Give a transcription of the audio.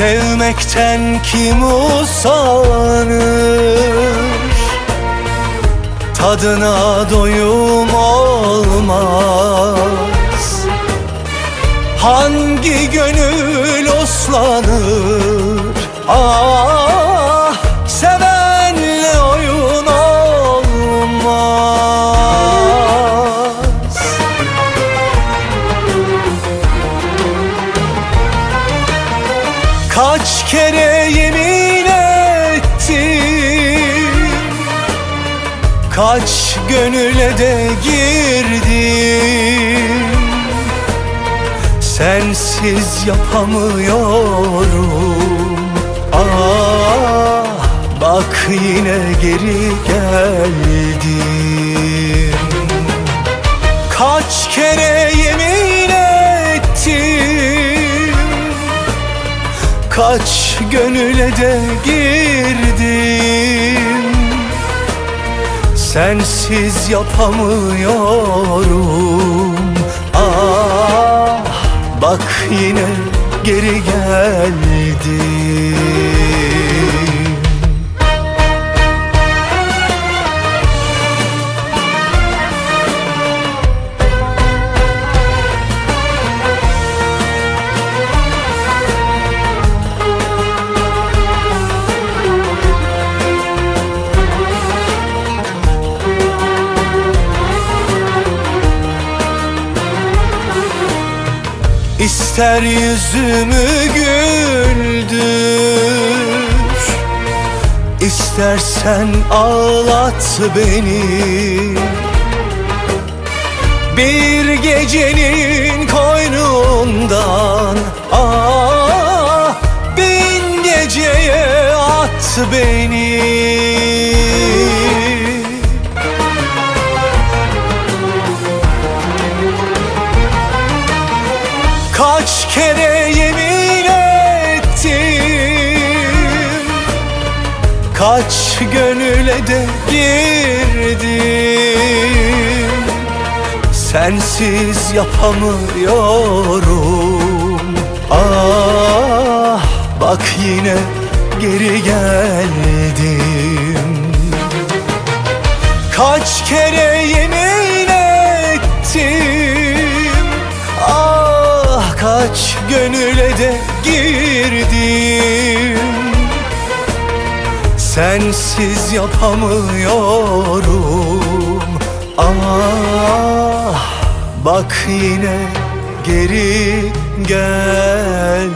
Sevmekten kim usanır? Tadına doyum olmaz. Hangi gönül oslanır Ah Kaç gönüle de girdim. Sensiz yapamıyorum. Ah bak yine geri geldim. Kaç kere yemin ettim. Kaç gönüle de girdim Sensiz yapamıyorum. Ah bak yine geri geldim İster yüzümü güldür. İstersen ağlat beni. Bir gecenin koynundan Ah bin geceye at beni Kaç gönüle de girdim. Sensiz yapamıyorum. Ah bak yine geri geldim. Kaç kere yemin ettim. Ah kaç gönüle de Sensiz yapamıyorum. Ah bak yine geri geldim